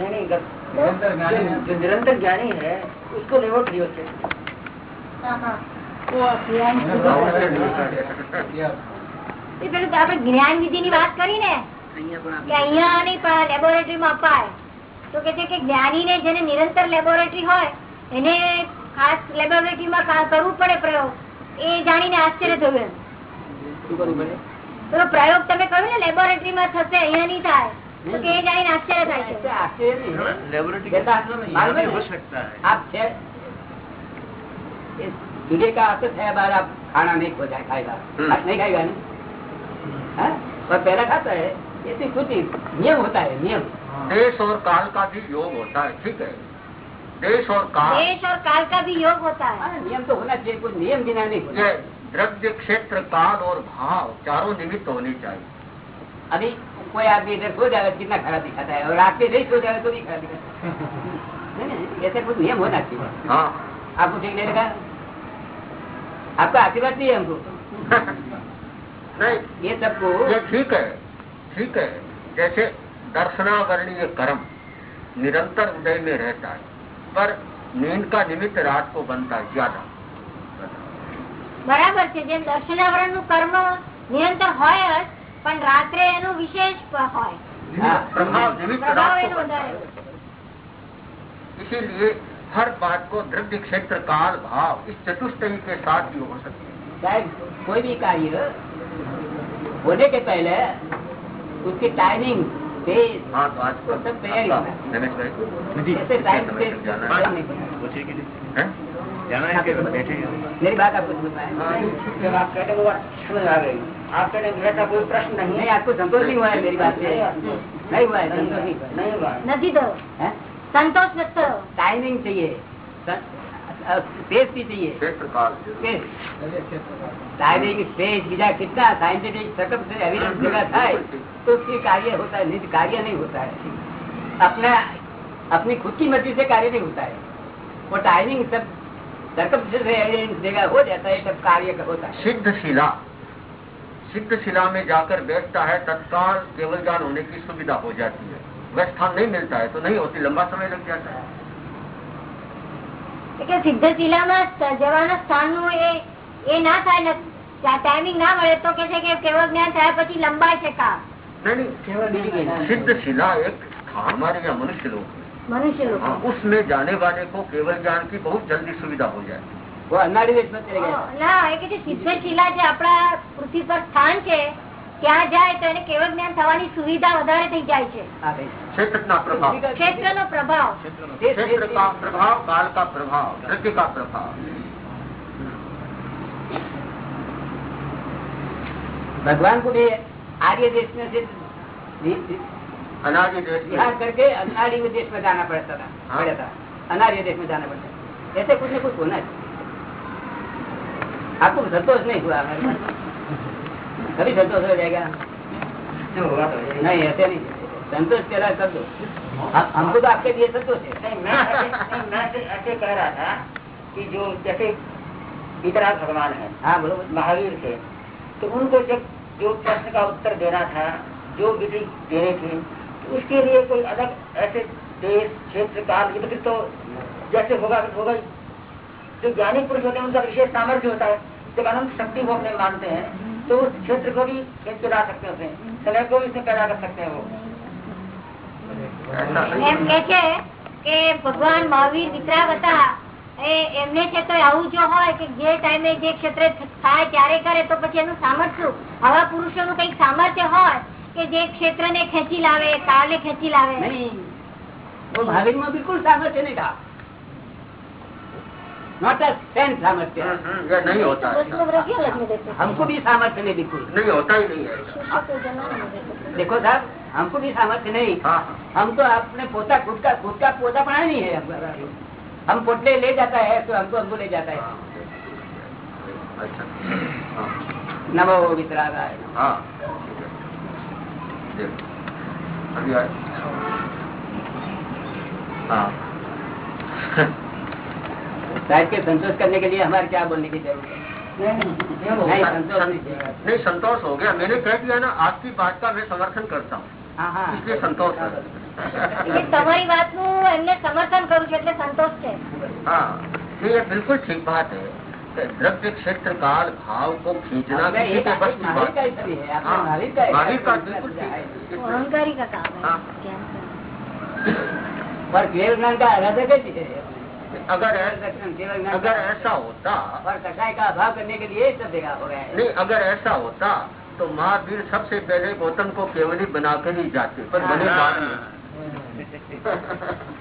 नहीं नहीं जो- जो निरंतर ज्ञानी है उसको लेबोरेटरी होती है। આપડે જ્ઞાન વિધિ ની વાત કરી ને અહિયાં નહીં પણ લેબોરેટરીમાં અપાય. તો કે છે કે જ્ઞાની ને જેને નિરંતર લેબોરેટરી હોય એને ખાસ લેબોરેટરી માં કરવું પડે પ્રયોગ. એ જાણીને આશ્ચર્ય થયું તો પ્રયોગ તમે કહ્યું ને લેબોરેટરી માં થશે અહિયાં નહીં થાય. તો કે એ જાણીને આશ્ચર્ય થાય છે. લેબોરેટરી है कहता के है? हो है अर्थ छह बार आप खाना नहीं खो जाए खाएगा। हम्म। नहीं खाएगा नहीं हाँ? पर पहला खाता है ये तो कुछ नियम होता है नियम। देश और काल का भी योग होता है ठीक है? देश और काल। देश और काल का भी योग होता है। हाँ, नियम तो होना चाहिए कुछ नियम बिना नहीं द्रव्य क्षेत्र काल और भाव चारों निमित्त होने चाहिए। अभी कोई आदमी इधर सो जाएगा कितना खराब दिखाता है और रात में नहीं सो जाएगा तो भी खराब दिखाता है। [laughs] ऐसे कुछ नियम होना चाहिए। हाँ। आपको ठीक नहीं लगा। आपका आशीर्वाद नहीं है हमको नहीं ये सबको ये ठीक है ठीक है जैसे दर्शनावरणीय कर्म निरंतर उदय में रहता है पर नींद का निमित्त रात को बनता है ज्यादा બરાબર છે જેમ દર્શનાવરણ નું કર્મ નિરંતર હોય જ પણ રાત્રે એનું વિશેષ પ- હોય हाँ, प्रभाव निमित्त પ્રભાવ रात એનો को बनता વધારે है इसीलिए हर बात को द्रव्य क्षेत्र काल भाव इस चतुष्टयी के साथ ही हो सकती है। कोई भी कार्य होने के पहले उसकी टाइमिंग हाँ तो तो आपका? मेरी बात आपको समझ में आए जब आप कहते वो बात समझ आ गई। आप कहते हैं ऐसा कोई प्रश्न नहीं नहीं है आपको संतोष नहीं हुआ है मेरी बात से? नहीं हुआ है संतोष। नहीं हुआ। नहीं हुआ નથી થયો हैं? સંતોષ નથી થયો टाइमिंग चाहिए स्पेस भी चाहिए क्षेत्र काल स्पेस टाइमिंग स्पेस बीजा कितना साइंटिफिक सेटअप से एविडेंस जगह થાય तो उसकी कार्य होता है नहीं तो कार्य नहीं होता है अपने अपनी खुद की मर्जी से कार्य नहीं होता है वो टाइमिंग सब सर्कम से एविडेंस जगह हो जाता है तब कार्य का होता है सिद्ध शिला सिद्ध शिला में जाकर बैठता है तत्काल केवल ज्ञान होने की सुविधा हो जाती है वह स्थान नहीं मिलता है तो नहीं होती लंबा समय लग जाता है એટલે સિદ્ધ શિલામાં જવાના સ્થાનનું એ એ ના થાય ને ટાઈમિંગ ના મળે તો કે છે કે કેવળ જ્ઞાન થયા પછી લંબાય છે કામ नहीं नहीं सिद्ध शिला एक स्थान हमारे यहाँ मनुष्य लोग हैं। મનુષ્ય લોકો हाँ, उसमें जाने वाले को केवल ज्ञान की बहुत जल्दी सुविधा हो जाती है वो अन्नाड़ी देश में चले गए ના એ કે છે સિદ્ધ શિલા જે આપણા પૃથ્વી પર સ્થાન છે ત્યાં જાય તો એને કેવળ જ્ઞાન થવાની સુવિધા વધારે થઈ જાય છે हाँ भाई क्षेत्र का प्रभाव ક્ષેત્રનો પ્રભાવ देश- क्षेत्र देश- का प्रभाव काल का प्रभाव धृति का प्रभाव भगवान को भी आर्य देश में से वि- वि- अनादि देश में विहार करके अनार्य देश में जाना पड़ता था हाँ। पड़ा था अनार्य देश में जाना पड़ता ऐसे कुछ न कुछ होना चाहिए आपको संतोष नहीं हुआ हमारे पास कभी संतोष हो जाएगा तो। नहीं ऐसे नहीं संतोष के कर दो हमको तो आपके लिए संतोष है नहीं मैं ऐसे मैं कह रहा था कि जो जैसे इतना भगवान है हाँ बोलो। महावीर थे तो उनको जब जो प्रश्न का उत्तर देना था जो विधि देने थी तो उसके लिए कोई अलग ऐसे देश क्षेत्र काल ये तो जैसे होगा होगा। जो ज्ञानी पुरुष होते हैं उनका विशेष सामर्थ्य होता है जब अनंत शक्ति वो अपने मानते हैं तो उस क्षेत्र को भी खींच के ला सकते हैं उसमें समय को भी उसमें पैदा कर सकते हैं वो ऐसा नहीं એમ કે છે કે ભગવાન મહાવીર વિતરાગ હતા એ એમને છે તો આવું જો હોય કે જે ટાઈમે જે ક્ષેત્રે થાય ત્યારે કરે તો પછી એનું સામર્થ્ય શું? આવા પુરુષોનું કઈક સામર્થ્ય હોય કે જે ક્ષેત્રને ખેંચી લાવે કાળને ખેંચી લાવે नहीं वो महावीर में बिल्कुल सामर्थ्य नहीं था नॉट अ सेंस सामर्थ्य हम्म, हम्म, ये नहीं होता ऐसा। हमको भी सामर्थ्य नहीं बिल्कुल नहीं होता ही नहीं है। देखो साहब हमको भी सामर्थ्य नहीं। हाँ हाँ। हम तो अपने पोता खुद का खुद का पोता पढ़ा नहीं है हम पोटले ले जाता है तो हमको हमको ले जाता है। अच्छा। हाँ। नमो वितरागाय। हाँ अभी हाँ। [laughs] साहब के संतोष करने के लिए हमारे क्या बोलने की जरूरत है नहीं संतोष नहीं चाहिए। नहीं संतोष हो गया मैंने कह दिया ना आपकी बात का मैं समर्थन करता हूँ हाँ हाँ इसलिए संतोष है એટલે તમારી વાતનું એમને સમર્થન કરું છું એટલે સંતોષ છે हाँ नहीं ये बिल्कुल ठीक बात है कि द्रव्य क्षेत्र काल भाव को खींचना आपका किसी एक के बस की महावीर बात का ही सभी है आपका हाँ, महावीर का है। महावीर का बिल्कुल ठीक है। वो अहंकारी का काम है हाँ। ज्ञान का। पर केवल ज्ञान का आराधक ही है अगर ऐ- केवल ज्ञान अगर का- ऐसा होता और कषाय का अभाव करने के लिए सब जगह हो गया है नहीं अगर ऐसा होता तो महावीर सबसे पहले गौतम को केवली बना के ही जाते पर बने बाद में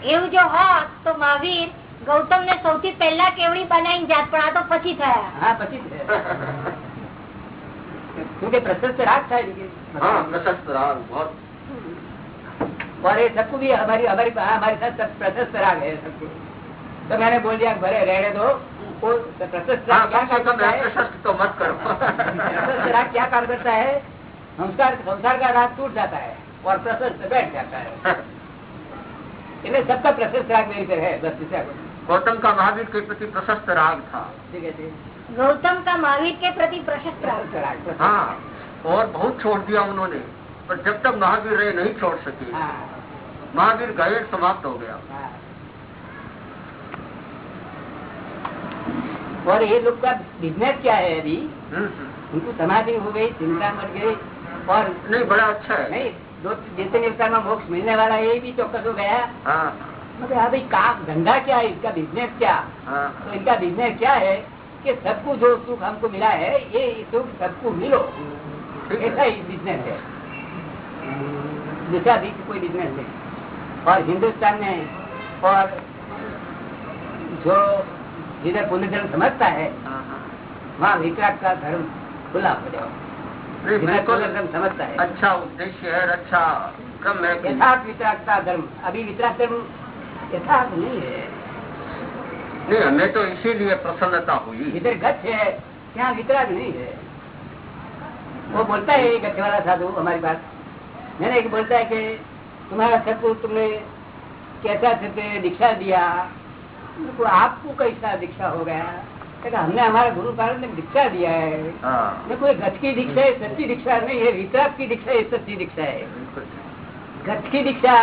એવું જો હોત તો મહાવીર ગૌતમ ને સૌથી પહેલા કેવડી બનાવી જાત પણ આ તો પછી થયા हाँ पची है क्योंकि प्रशस्त राग था इनके। हाँ प्रशस्त राग बहुत और ये सबको भी हमारी हमारी हाँ, हमारे साथ सब प्रशस्त राग है सबको तो मैंने बोल दिया भरे रहने दो तो मत करो क्या काम करता है संस्कार संसार का राग टूट जाता है और प्रशस्त बैठ जाता है इन्हें सबका प्रशस्त राग मेरी है बस गौतम का महावीर के प्रति प्रशस्त राग था ठीक है गौतम का महावीर के प्रति प्रशस्त राग राग हाँ और बहुत छोड़ दिया उन्होंने पर जब तक महावीर रहे नहीं छोड़ सके महावीर गायर समाप्त हो गया और ये लोग का बिज़नेस क्या है अभी? हम्म, हम्म। उनको समाधि हो गई चिंता मट गई और नहीं बड़ा अच्छा है। नहीं दो जितने अवतार में मोक्ष मिलने वाला है, ये भी चौकस हो गया। हाँ। मतलब हाँ भाई काम धंधा क्या है? इसका बिज़नेस क्या? हाँ। तो इनका बिज़नेस क्या है? कि सबको जो सुख हमको मिला है ये सुख सबको मिलो। ऐसा ही बिज़नेस है। दूसरा भी कोई बिज़नेस नहीं और हिंदुस्तान में और जो जिधर पुनर्जन्म समझता है हाँ, हाँ। वहाँ विकराट का धर्म खुला हो जाओ। पुनर्जन्म समझता है। अच्छा उद्देश्य है अच्छा क्रम है यथार्थ वितराग का धर्म अभी वितराग धर्म यथार्थ नहीं है। नहीं हमें तो इसीलिए प्रसन्नता हुई। जिधर गच्छ है यहाँ वितराग नहीं है। वो बोलता है एक गच्छ वाला साधु हमारी बात। मैंने एक बोलता है कि तुम्हारा सबको तुमने कैसा से दीक्षा दिया तो आपको कैसा दीक्षा हो गया? हमने हमारा गुरु पालन ने दीक्षा दिया है। हाँ। ये कोई गच्छ की दीक्षा है सच्ची दीक्षा नहीं है वितराग की दीक्षा है सच्ची दीक्षा है। गच्छ की दीक्षा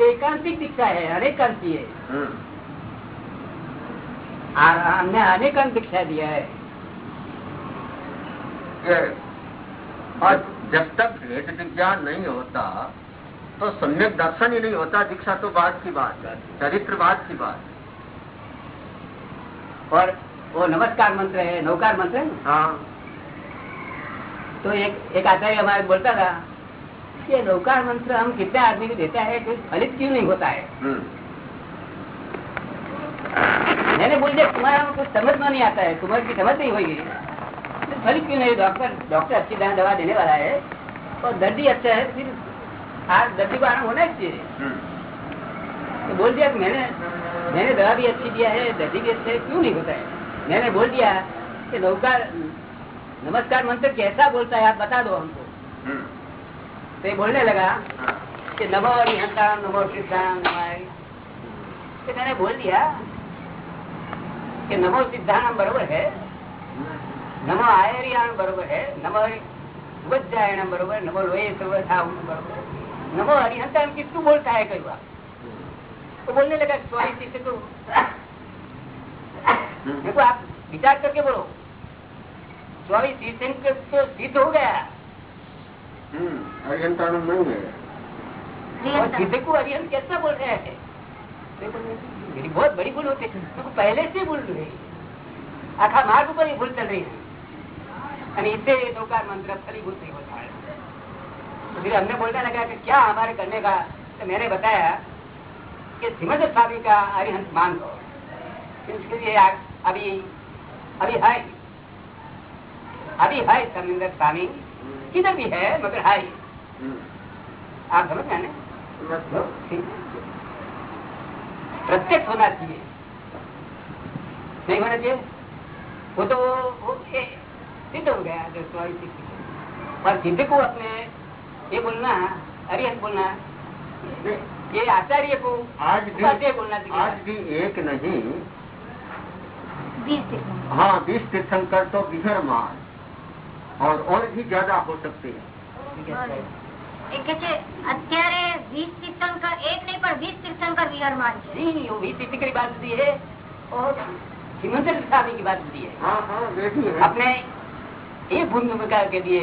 एकांतिक दीक्षा है अनेकांती है। हम्म। हमने अनेकांत दीक्षा दिया है। और जब तक भेद विज्ञान नहीं होता तो सम्यक दर्शन ही नहीं होता दीक्षा तो बाद की बात है चरित्र बात की बात और वो नमस्कार मंत्र है नौकार मंत्र है हाँ। तो एक एक आचार्य हमारे बोलता था कि नौकार मंत्र हम कितने आदमी को देता है तो फलित क्यों नहीं होता है? हम्म। मैंने बोल दिया तुम्हारा कुछ समझ में नहीं आता है तुम्हारी की समझ नहीं होगी। तो फलित क्यों नहीं? डॉक्टर डॉक्टर अच्छी तरह दवा देने वाला है और दर्दी अच्छा है फिर आज दर्दी को आराम होना चाहिए। हम्म। तो बोल दिया मैंने मैंने दवा भी अच्छी दिया है दर्दी भी अच्छा है क्यों नहीं होता है मैंने बोल दिया कि नौकार नमस्कार मंत्र कैसा बोलता है आप बता दो हमको हम्म। तो ये बोलने लगा हाँ। कि नमो हरिहंता नमो सिद्धांत नमाय तो मैंने बोल दिया कि नमो सिद्धांत बरोबर है નમો આયરિયાણ બરોબર હે નમો વજ્જાયણ બરોબર નમો લોહી સર્વ था बरोबर नमो हरिहंता में किसको बोलता है कई बार तो बोलने लगा स्वामी से तो देखो आप विचार करके बोलो। चौबीस तीर्थंकर तो सिद्ध हो गया। हम्म, अरिहंताणु नहीं है। और सिद्ध को हरिहंत कैसा बोल रहे हैं? मेरी बहुत बड़ी भूल होती है। तो पहले से भूल रही आखा मार्ग पर ही भूल चल रही है। અને फलीभूत नहीं होता है। तो फिर हमने बोलने लगा कि क्या हमारे करने का? तो मैंने बताया कि श्रीमद स्वामी का अरिहंत मान लो। इसके लिए अभी अभी है? अभी है समिंदर स्वामी। किधर भी है मगर है। हम्म, आप समझ गए ना? मतलब? प्रत्यक्ष होना चाहिए। नहीं होना चाहिए? वो तो वो सिद्ध हो गया जो स्वामी सिद्ध और सिद्ध को अपने ये बोलना अरिहंत बोलना ये आचार्य को आज भी उपाध्याय बोलना आज चाहिए भी एक नहीं વીસ તીર્થંકર. हाँ बीस तीर्थंकर तो बिहर मान और और भी ज्यादा हो सकते हैं બરાબર. એ કે છે અત્યારે વીસ તીર્થંકર એક નહીં પણ વીસ તીર્થંકર વિહારમાં છે नहीं नहीं वो भी सिद्ध की बात दी है और हिमंत स्वामी की बात दी है हाँ हाँ वे भी है अपने ये भूमि विकार के लिए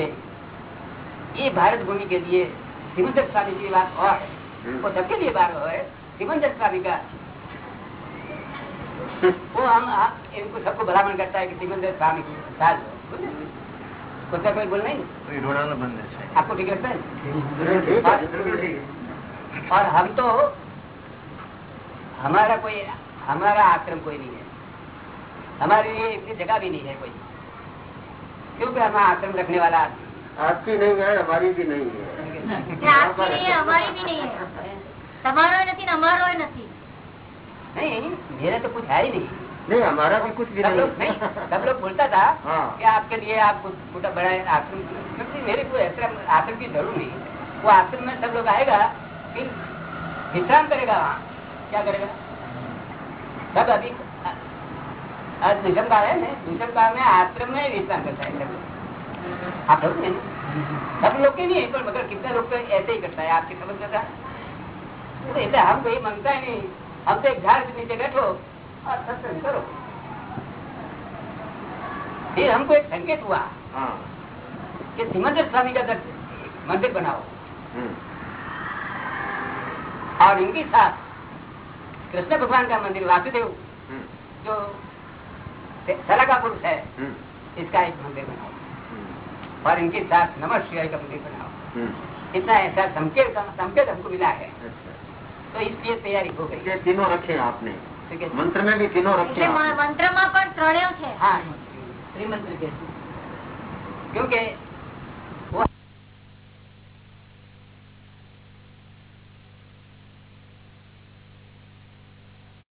ये भारत भूमि के लिए सिमंदर स्वामी की बात और है वो सबके लिए बात है सिमंदर स्वामी का वो हम इनको सबको भलामण करता है कि सिमंदर स्वामी की साथ उसका कोई बोल नहीं आपको ठीक लगता है। और हम तो हमारा कोई हमारा आश्रम कोई नहीं है। हमारे लिए इतनी जगह भी नहीं है कोई। क्योंकि हम आश्रम रखने वाला आदमी? आपकी नहीं है हमारी भी नहीं है। કે આપકી નહીં है, हमारी भी नहीं है તમારો નથી ને અમારો નથી नहीं मेरा तो कुछ है ही नहीं नहीं हमारा भी कुछ भी सब लोग नहीं नहीं सब लोग बोलता था हाँ। कि आपके लिए आप कुछ छोटा बड़ा आश्रम क्योंकि मेरे को आश्रम आश्रम की जरूर नहीं वो आश्रम में सब लोग आएगा फिर विश्राम करेगा वहाँ क्या करेगा सब अभी आज दूसम काल है ना दूसम काल में आश्रम में विश्राम करता है सब लोग आप समझ गए ना? सब लोग के नहीं है पर मगर कितने लोग तो ऐसे ही करता है आपकी समझ में था ऐसे हम कोई माँगता ही नहीं। हम तो एक झाड़ के नीचे बैठो और सत्संग करो। फिर हमको एक संकेत हुआ हाँ। कि सिमंदर स्वामी का दर- मंदिर बनाओ। हम्म, और इनके साथ कृष्ण भगवान का मंदिर वासुदेव हम्म, जो सला का पुरुष है हम्म, इसका एक मंदिर बनाओ। और इनके साथ नमः शिवाय का मंदिर बनाओ हम्म, इतना ऐसा संकेत संकेत हमको मिला है अच्छा तो इसलिए तैयारी हो गई ये तीनों रखे आपने ठीक है मंत्र में भी तीनों रखे એટલે आपने। મંત્રમાં પણ ત્રણેય છે हाँ श्रीमंत्र के क्योंकि